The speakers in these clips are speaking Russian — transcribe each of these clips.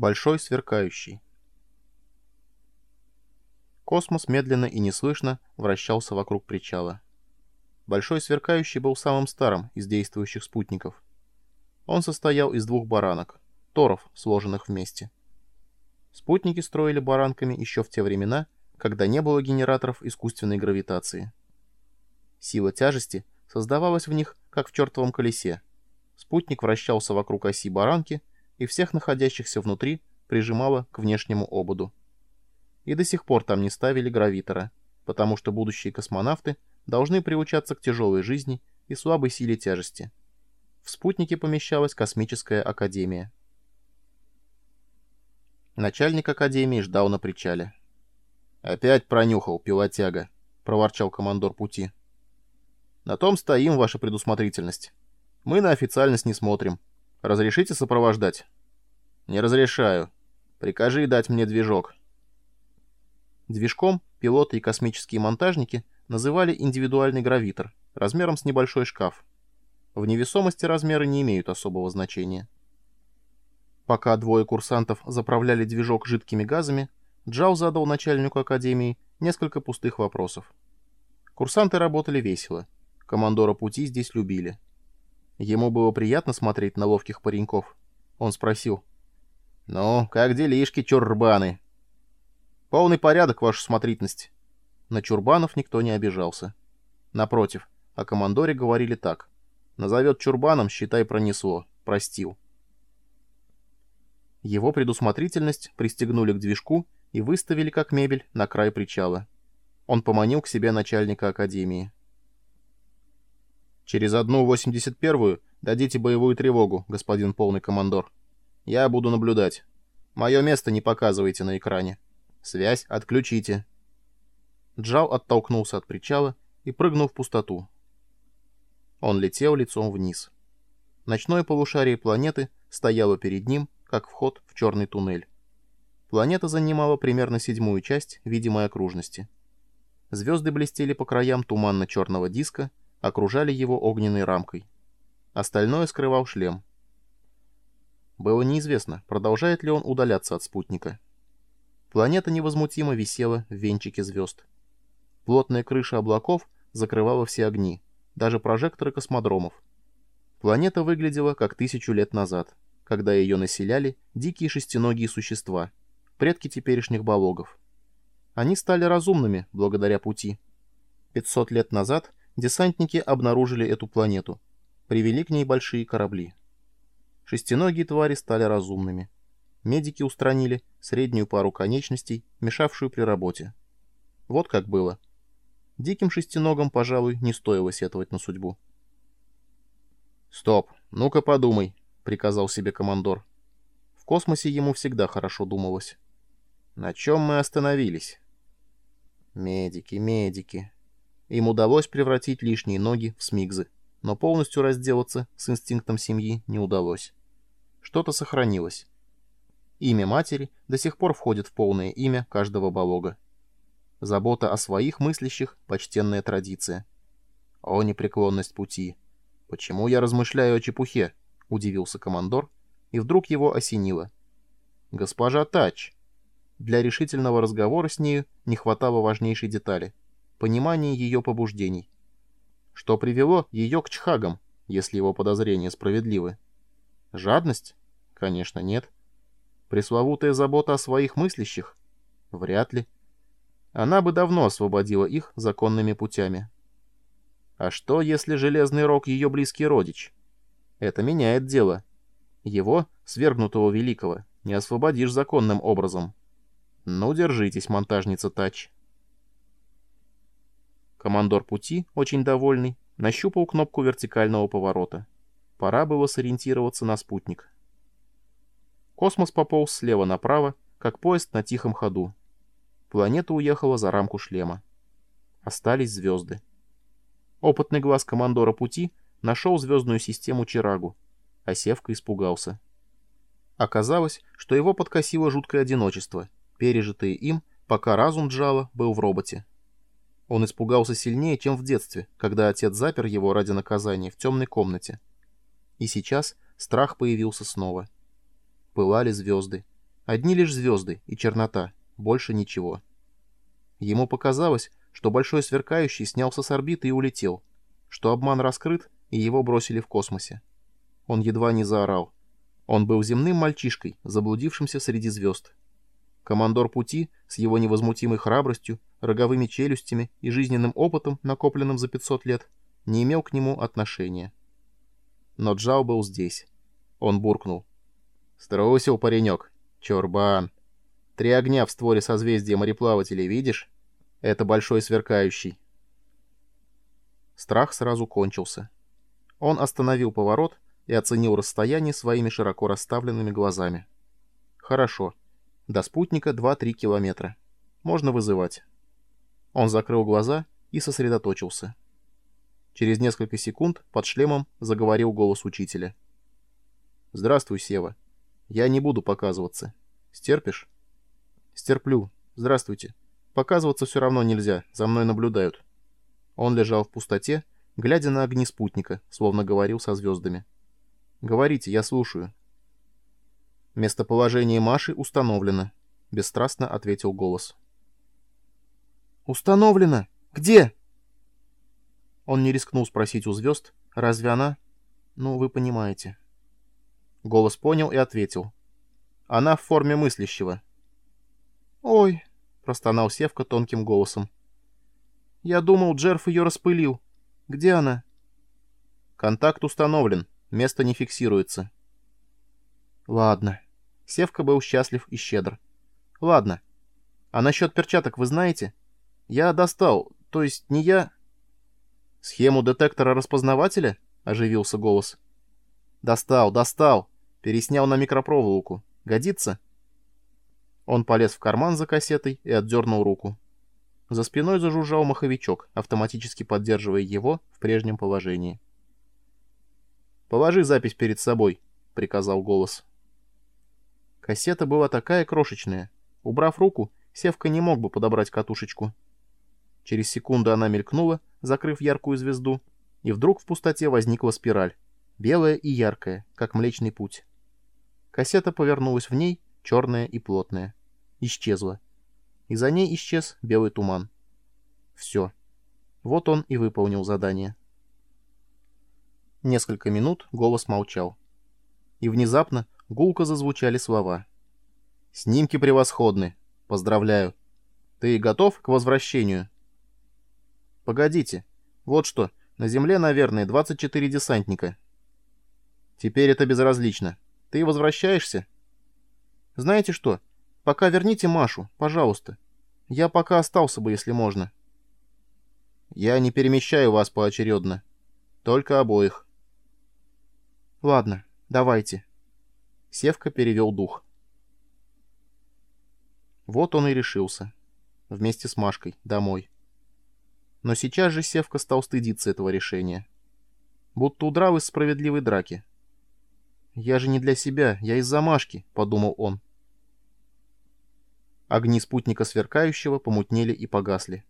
Большой сверкающий. Космос медленно и неслышно вращался вокруг причала. Большой сверкающий был самым старым из действующих спутников. Он состоял из двух баранок, торов, сложенных вместе. Спутники строили баранками еще в те времена, когда не было генераторов искусственной гравитации. Сила тяжести создавалась в них, как в чертовом колесе. Спутник вращался вокруг оси баранки, и всех находящихся внутри прижимало к внешнему ободу. И до сих пор там не ставили гравитора, потому что будущие космонавты должны приучаться к тяжелой жизни и слабой силе тяжести. В спутнике помещалась космическая академия. Начальник академии ждал на причале. «Опять пронюхал, пилотяга», — проворчал командор пути. «На том стоим, ваша предусмотрительность. Мы на официальность не смотрим. Разрешите сопровождать?» «Не разрешаю. Прикажи дать мне движок». Движком пилоты и космические монтажники называли индивидуальный гравитор, размером с небольшой шкаф. В невесомости размеры не имеют особого значения. Пока двое курсантов заправляли движок жидкими газами, Джао задал начальнику академии несколько пустых вопросов. Курсанты работали весело. Командора пути здесь любили. Ему было приятно смотреть на ловких пареньков. Он спросил. «Ну, как делишки, чурбаны?» «Полный порядок, ваша смотрительность». На чурбанов никто не обижался. Напротив, о командоре говорили так. «Назовет чурбаном, считай, пронесло. Простил». Его предусмотрительность пристегнули к движку и выставили как мебель на край причала. Он поманил к себе начальника академии. «Через одну восемьдесят первую дадите боевую тревогу, господин полный командор. Я буду наблюдать. Мое место не показывайте на экране. Связь отключите». Джал оттолкнулся от причала и прыгнул в пустоту. Он летел лицом вниз. Ночное полушарие планеты стояло перед ним, как вход в черный туннель. Планета занимала примерно седьмую часть видимой окружности. Звезды блестели по краям туманно-черного диска, окружали его огненной рамкой. Остальное скрывал шлем. Было неизвестно, продолжает ли он удаляться от спутника. Планета невозмутимо висела в венчике звезд. Плотная крыша облаков закрывала все огни, даже прожекторы космодромов. Планета выглядела как тысячу лет назад — когда ее населяли дикие шестиногие существа, предки теперешних балогов. Они стали разумными благодаря пути. 500 лет назад десантники обнаружили эту планету, привели к ней большие корабли. Шестиногие твари стали разумными. Медики устранили среднюю пару конечностей, мешавшую при работе. Вот как было. Диким шестиногам, пожалуй, не стоило сетовать на судьбу. «Стоп! Ну-ка подумай!» — приказал себе командор. В космосе ему всегда хорошо думалось. На чем мы остановились? Медики, медики. Им удалось превратить лишние ноги в смигзы, но полностью разделаться с инстинктом семьи не удалось. Что-то сохранилось. Имя матери до сих пор входит в полное имя каждого балога. Забота о своих мыслящих — почтенная традиция. О, непреклонность пути! Почему я размышляю о чепухе? — удивился командор, и вдруг его осенило. «Госпожа Тач!» Для решительного разговора с нею не хватало важнейшей детали — понимания ее побуждений. Что привело ее к чхагам, если его подозрения справедливы? Жадность? Конечно, нет. Пресловутая забота о своих мыслящих? Вряд ли. Она бы давно освободила их законными путями. А что, если Железный Рог ее близкий родич? Это меняет дело. Его, свергнутого великого, не освободишь законным образом. Ну, держитесь, монтажница Тач. Командор пути, очень довольный, нащупал кнопку вертикального поворота. Пора было сориентироваться на спутник. Космос пополз слева направо, как поезд на тихом ходу. Планета уехала за рамку шлема. Остались звезды. Опытный глаз командора пути нашел звездную систему Чирагу, а Севка испугался. Оказалось, что его подкосило жуткое одиночество, пережитое им, пока разум Джала был в роботе. Он испугался сильнее, чем в детстве, когда отец запер его ради наказания в темной комнате. И сейчас страх появился снова. Пылали звезды. Одни лишь звезды и чернота, больше ничего. Ему показалось, что большой сверкающий снялся с орбиты и улетел, что обман раскрыт, и его бросили в космосе. Он едва не заорал. Он был земным мальчишкой, заблудившимся среди звезд. Командор пути с его невозмутимой храбростью, роговыми челюстями и жизненным опытом, накопленным за 500 лет, не имел к нему отношения. Но Джао был здесь. Он буркнул. «Струсил паренек. Чурбан. Три огня в створе созвездия мореплавателей, видишь? Это большой сверкающий». Страх сразу кончился. Он остановил поворот и оценил расстояние своими широко расставленными глазами. «Хорошо. До спутника 2-3 километра. Можно вызывать». Он закрыл глаза и сосредоточился. Через несколько секунд под шлемом заговорил голос учителя. «Здравствуй, Сева. Я не буду показываться. Стерпишь?» «Стерплю. Здравствуйте. Показываться все равно нельзя, за мной наблюдают». Он лежал в пустоте, глядя на огни спутника, словно говорил со звездами. «Говорите, я слушаю». «Местоположение Маши установлено», — бесстрастно ответил голос. «Установлено! Где?» Он не рискнул спросить у звезд, разве она... Ну, вы понимаете. Голос понял и ответил. Она в форме мыслящего. «Ой!» — простонал Севка тонким голосом. «Я думал, Джерф ее распылил. Где она?» «Контакт установлен. Место не фиксируется». «Ладно». Севка был счастлив и щедр. «Ладно. А насчет перчаток вы знаете? Я достал, то есть не я...» «Схему детектора-распознавателя?» — оживился голос. «Достал, достал. Переснял на микропроволоку. Годится?» Он полез в карман за кассетой и отдернул руку. За спиной зажужжал маховичок, автоматически поддерживая его в прежнем положении. «Положи запись перед собой», — приказал голос. Кассета была такая крошечная. Убрав руку, Севка не мог бы подобрать катушечку. Через секунду она мелькнула, закрыв яркую звезду, и вдруг в пустоте возникла спираль, белая и яркая, как Млечный Путь. Кассета повернулась в ней, черная и плотная. Исчезла. И за ней исчез белый туман. Все. Вот он и выполнил задание. Несколько минут голос молчал. И внезапно гулко зазвучали слова. «Снимки превосходны. Поздравляю. Ты готов к возвращению?» Погодите. Вот что, на Земле, наверное, 24 десантника. Теперь это безразлично. Ты возвращаешься? Знаете что, пока верните Машу, пожалуйста. Я пока остался бы, если можно. Я не перемещаю вас поочередно. Только обоих. Ладно, давайте. Севка перевел дух. Вот он и решился. Вместе с Машкой. Домой. Но сейчас же Севка стал стыдиться этого решения. Будто удрал из справедливой драки. «Я же не для себя, я из-за Машки», — подумал он. Огни спутника сверкающего помутнели и погасли.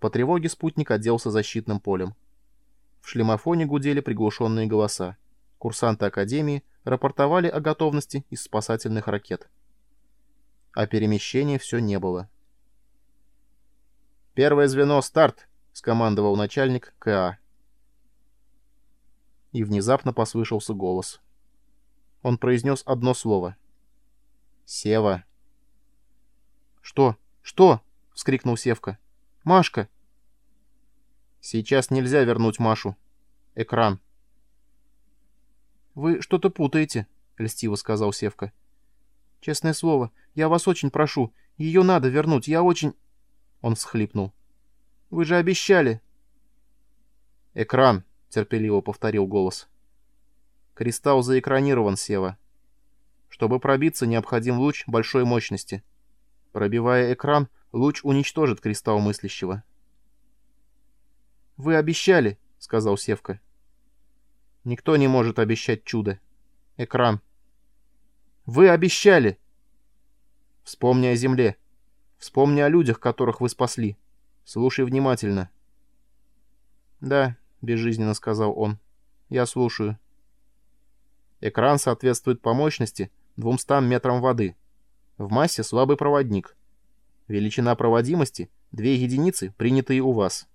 По тревоге спутник оделся защитным полем. В шлемофоне гудели приглушенные голоса. Курсанты Академии рапортовали о готовности из спасательных ракет. А перемещения все не было. «Первое звено, старт!» — скомандовал начальник КА. И внезапно послышался голос. Он произнес одно слово. «Сева». «Что? Что?» — вскрикнул Севка. «Машка!» «Сейчас нельзя вернуть Машу. Экран». «Вы что-то путаете», — льстиво сказал Севка. «Честное слово, я вас очень прошу. Ее надо вернуть. Я очень...» Он всхлипнул. Вы же обещали!» «Экран», — терпеливо повторил голос. «Кристалл заэкранирован, Сева. Чтобы пробиться, необходим луч большой мощности. Пробивая экран, луч уничтожит кристалл мыслящего». «Вы обещали», — сказал Севка. «Никто не может обещать чудо. Экран». «Вы обещали!» «Вспомни о земле. Вспомни о людях, которых вы спасли». Слушай внимательно. Да, безжизненно сказал он. Я слушаю. Экран соответствует по мощности 200 метрам воды. В массе слабый проводник. Величина проводимости — две единицы, принятые у вас.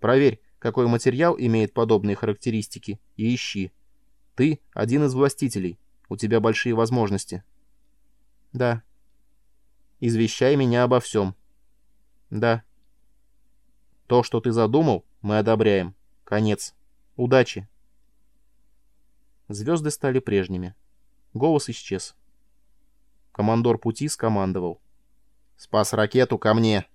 Проверь, какой материал имеет подобные характеристики, и ищи. Ты — один из властителей. У тебя большие возможности. Да. Извещай меня обо всем. Да. То, что ты задумал, мы одобряем. Конец. Удачи. Звезды стали прежними. Голос исчез. Командор пути скомандовал. «Спас ракету ко мне!»